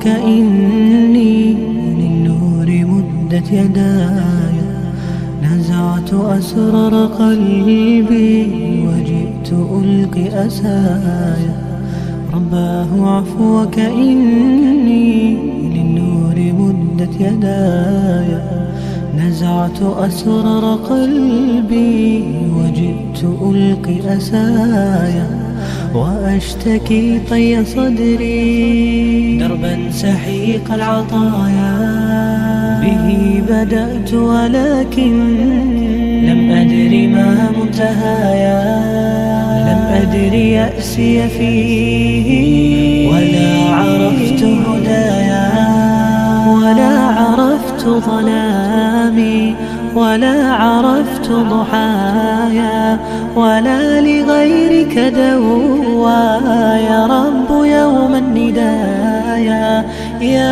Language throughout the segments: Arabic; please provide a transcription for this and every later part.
عفوك إني للنور مدت يداي. نزعت أسرار قلبي وجئت ألقي أسايا رباه عفوك إني للنور مدت يداي. نزعت أسرار قلبي وجئت ألقي أسايا وأشتكي طي صدري. سحيق العطايا. به بدأت ولكن لم أدر ما منتهايا. لم أدر يأسي فيه ولا عرفت هدايا. ولا عرفت ظلامي. ولا عرفت ضحايا. ولا لغيرك دوا الندايا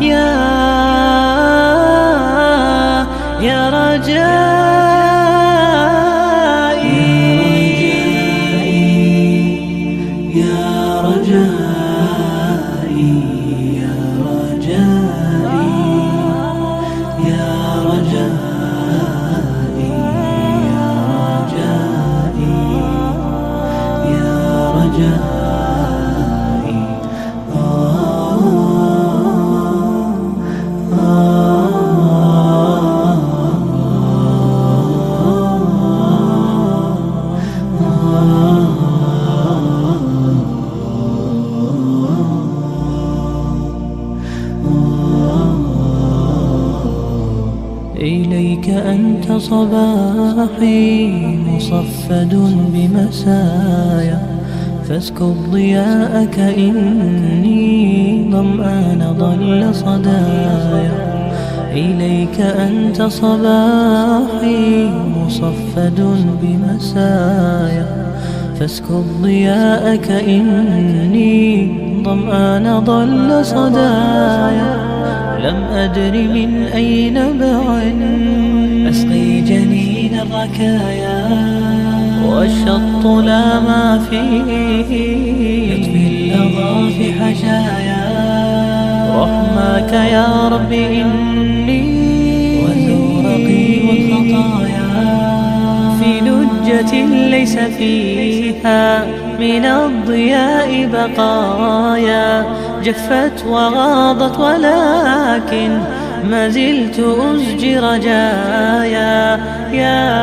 يا يا يا رجاء إليك أنت صباحي مصفد بمسايا. فاسكب ضياءك إني ظمآن ضل صدايا. إليك أنت صباحي مصفد بمسايا. فاسكب ضياءك إني ظمآن ضل صدايا. لم أدر من أي نبع أسقي الركايا والشط لا ما فيه. يطفي اللظى في حشايا. رحماك يا رب إني وزورقي والخطايا في لجة ليس فيها من الضياء بقايا. جفت وغاضت ولكن ما زلت أزجي رجايا يا